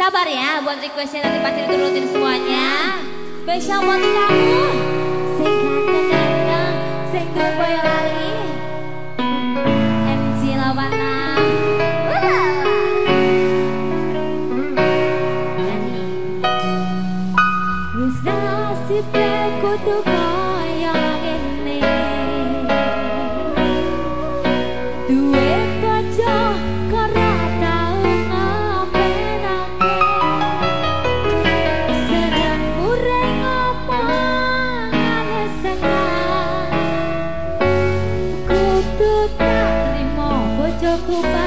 Sabar ya buat requestnya nanti pasti diturutin semuanya. Spesial buat kamu. Sing ganteng-ganteng, sing boy lali. MC Lawana. Wis nasibku широко по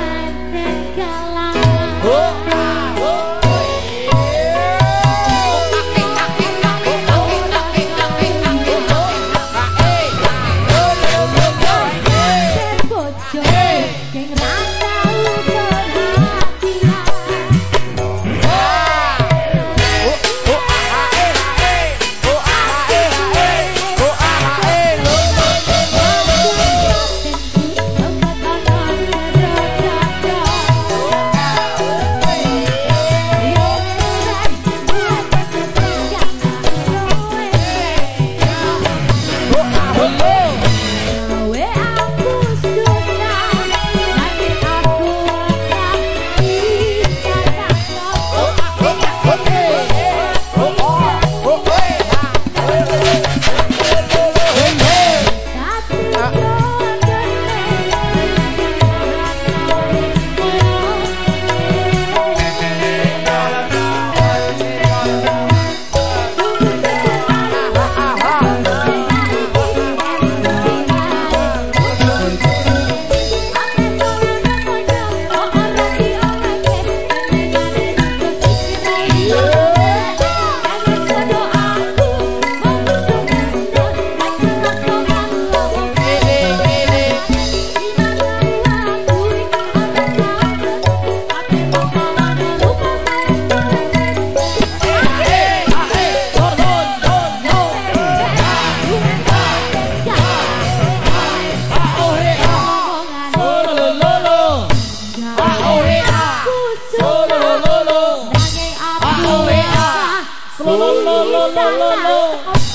啦啦啦啦啦啦啦啦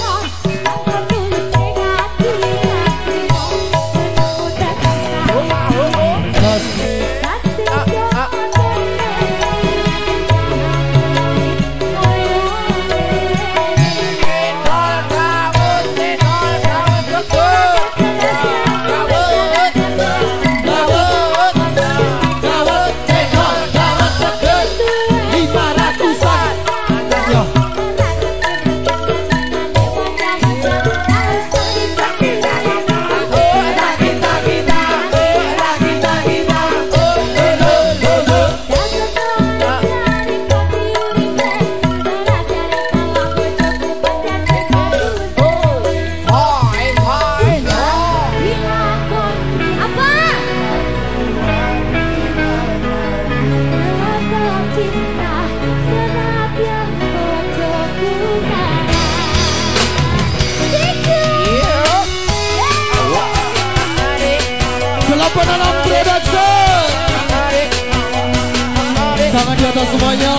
Selamat datang semuanya.